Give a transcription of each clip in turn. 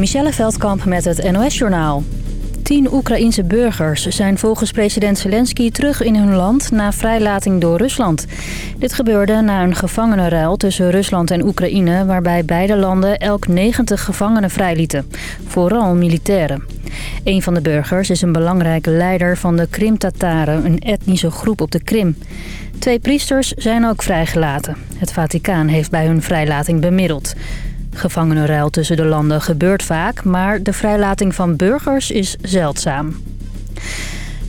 Michelle Veldkamp met het NOS-journaal. Tien Oekraïense burgers zijn volgens president Zelensky terug in hun land na vrijlating door Rusland. Dit gebeurde na een gevangenenruil tussen Rusland en Oekraïne... waarbij beide landen elk 90 gevangenen vrijlieten, vooral militairen. Een van de burgers is een belangrijke leider van de Krim-Tataren, een etnische groep op de Krim. Twee priesters zijn ook vrijgelaten. Het Vaticaan heeft bij hun vrijlating bemiddeld. Gevangenenruil tussen de landen gebeurt vaak, maar de vrijlating van burgers is zeldzaam.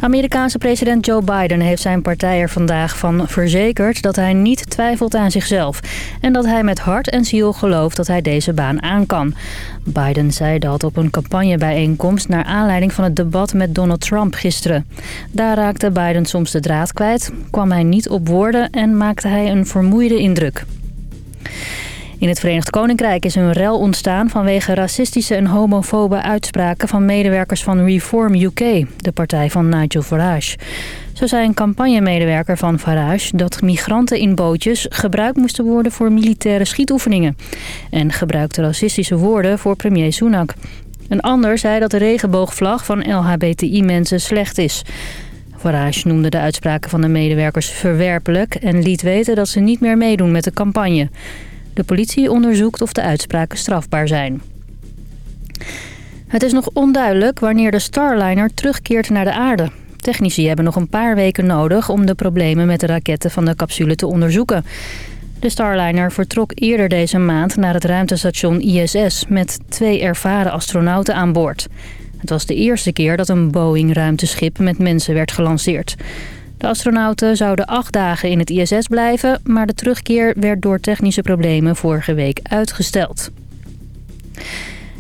Amerikaanse president Joe Biden heeft zijn partij er vandaag van verzekerd dat hij niet twijfelt aan zichzelf. En dat hij met hart en ziel gelooft dat hij deze baan aan kan. Biden zei dat op een campagnebijeenkomst naar aanleiding van het debat met Donald Trump gisteren. Daar raakte Biden soms de draad kwijt, kwam hij niet op woorden en maakte hij een vermoeide indruk. In het Verenigd Koninkrijk is een rel ontstaan vanwege racistische en homofobe uitspraken van medewerkers van Reform UK, de partij van Nigel Farage. Zo zei een campagnemedewerker van Farage dat migranten in bootjes gebruikt moesten worden voor militaire schietoefeningen. En gebruikte racistische woorden voor premier Sunak. Een ander zei dat de regenboogvlag van LHBTI-mensen slecht is. Farage noemde de uitspraken van de medewerkers verwerpelijk en liet weten dat ze niet meer meedoen met de campagne. De politie onderzoekt of de uitspraken strafbaar zijn. Het is nog onduidelijk wanneer de Starliner terugkeert naar de aarde. Technici hebben nog een paar weken nodig om de problemen met de raketten van de capsule te onderzoeken. De Starliner vertrok eerder deze maand naar het ruimtestation ISS met twee ervaren astronauten aan boord. Het was de eerste keer dat een Boeing-ruimteschip met mensen werd gelanceerd. De astronauten zouden acht dagen in het ISS blijven... maar de terugkeer werd door technische problemen vorige week uitgesteld.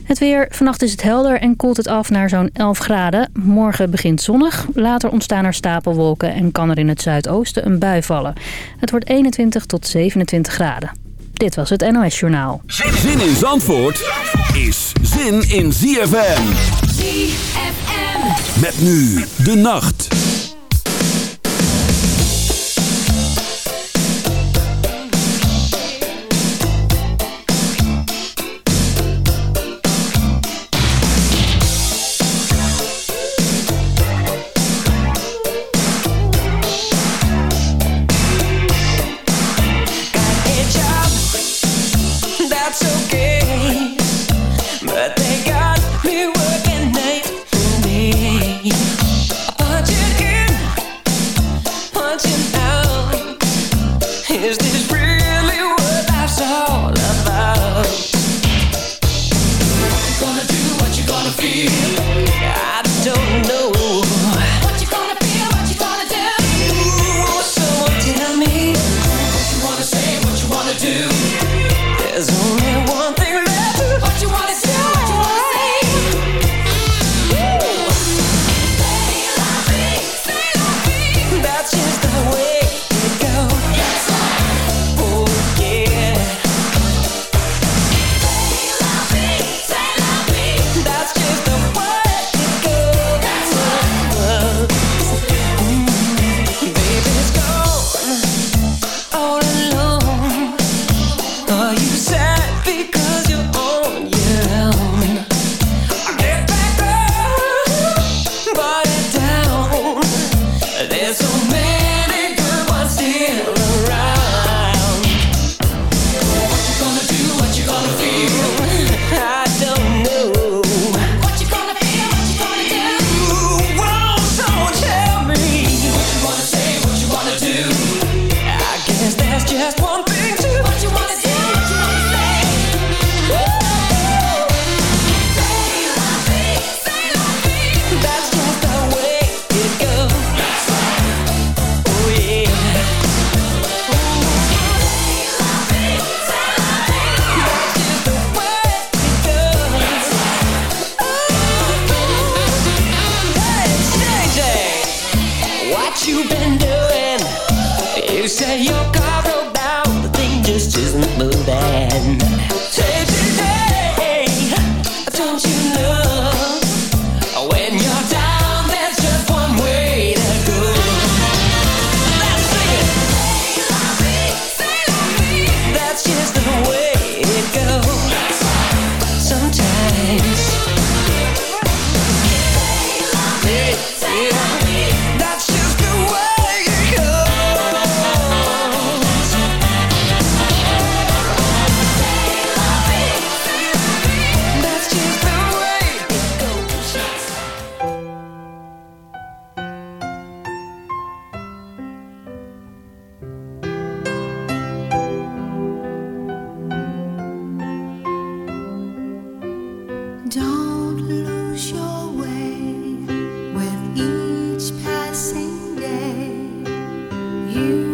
Het weer. Vannacht is het helder en koelt het af naar zo'n 11 graden. Morgen begint zonnig. Later ontstaan er stapelwolken en kan er in het zuidoosten een bui vallen. Het wordt 21 tot 27 graden. Dit was het NOS Journaal. Zin in Zandvoort is zin in ZFM. ZFM. Met nu de nacht. you.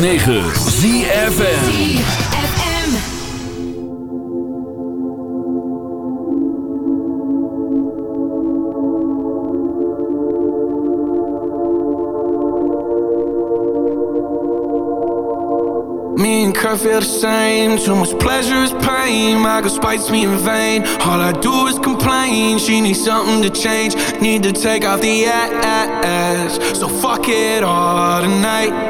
106.9 ZFN I feel the same. Too much pleasure is pain. My girl spites me in vain. All I do is complain. She needs something to change. Need to take off the ass. So fuck it all tonight.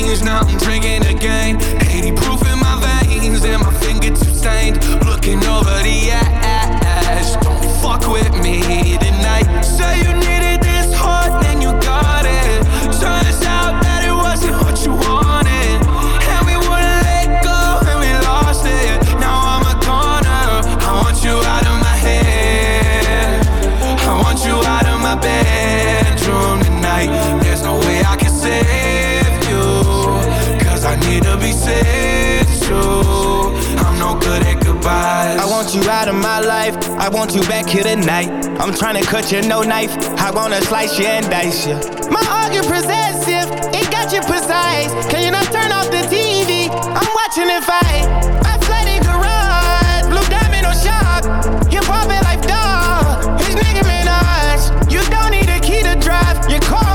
changed, now I'm drinking again 80 proof in my veins? And my fingertips stained. Looking over the edge, don't fuck with me tonight. Say you want you out of my life. I want you back here tonight. I'm trying to cut you no knife. I wanna slice you and dice you. My argument possessive, it got you precise. Can you not turn off the TV? I'm watching it fight. My flooded garage, blue diamond on shop. Hip hop and like dog, his nigga Minaj. You don't need a key to drive your car.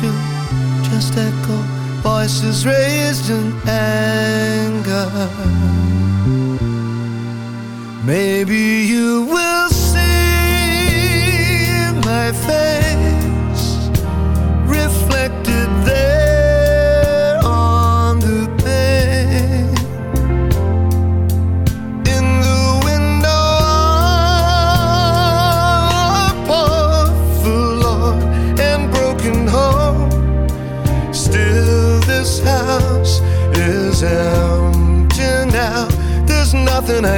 to just echo voices raised in anger. Maybe you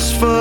It's for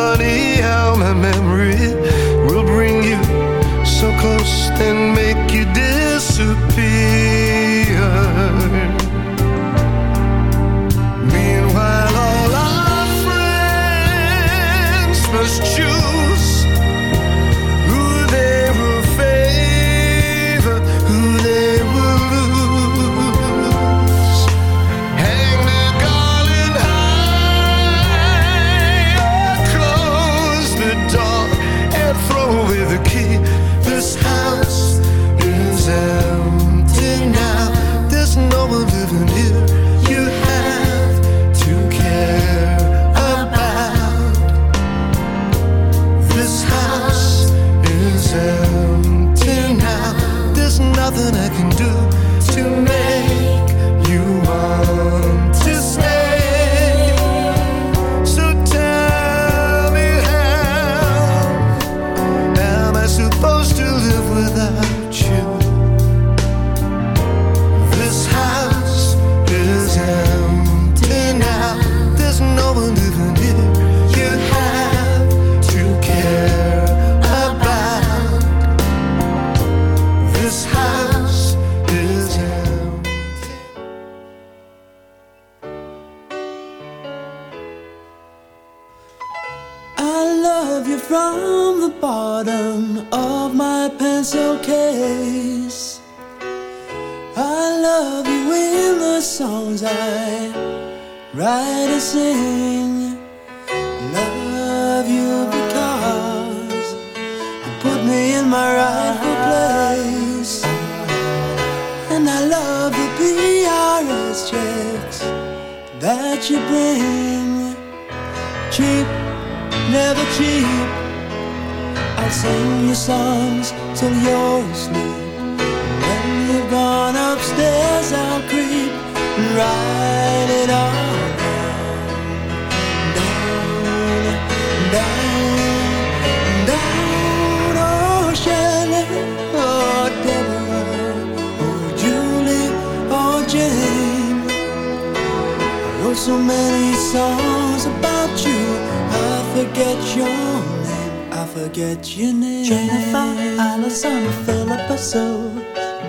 forget your name. Jennifer, Allison, Philippa Sue,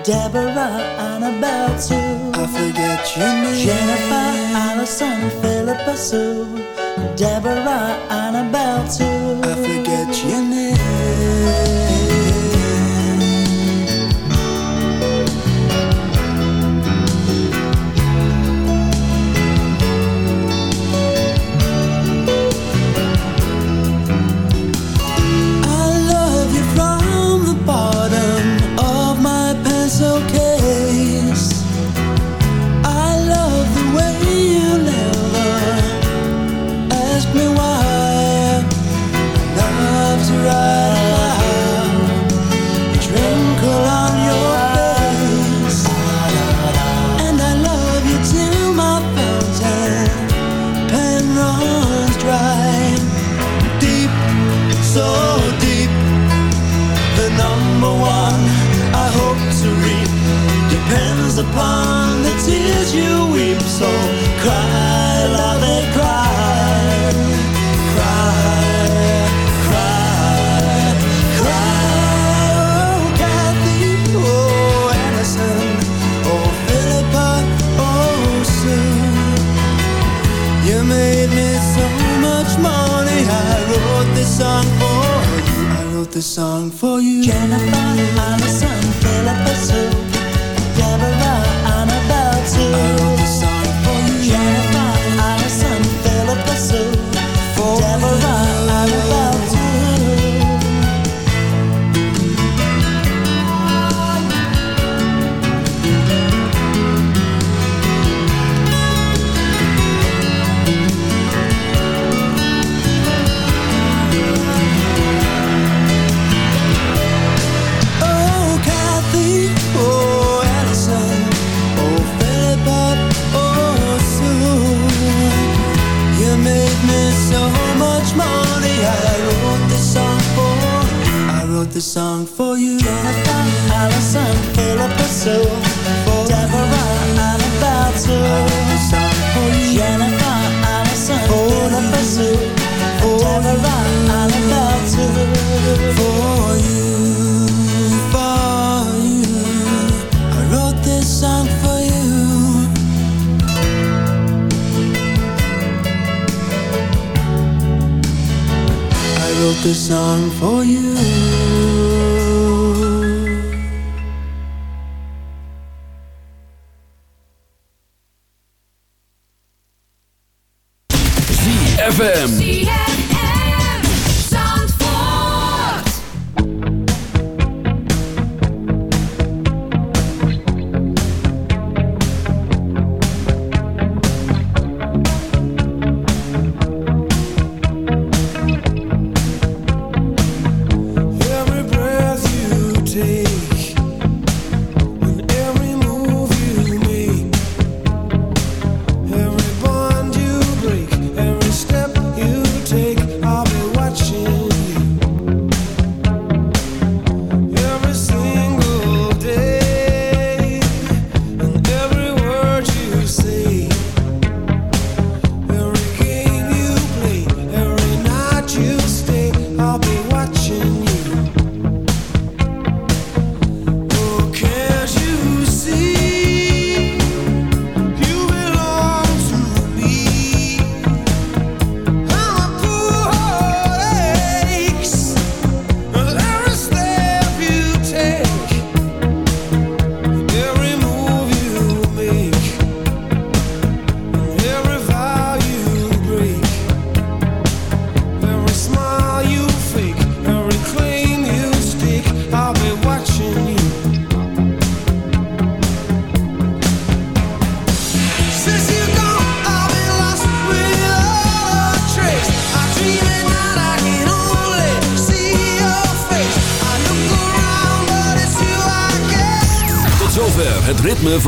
Deborah, Annabelle too. I forget your name. Jennifer, Allison, Philippa Sue, Deborah, Annabelle too. I forget your name. So cry, love it, cry, cry, cry, cry. Oh, oh, oh, oh, Sue. You made me so much money. I wrote this song for you. I wrote this song for you. Jennifer, for you. Jennifer, Allison, Philippa, Sue. For Deborah, Annabelle, too. This song for you. Jennifer, Allison, Philippa, Sue. For Deborah, Annabelle, too. For you, for you. I wrote this song for you. I wrote this song for you. ZFM.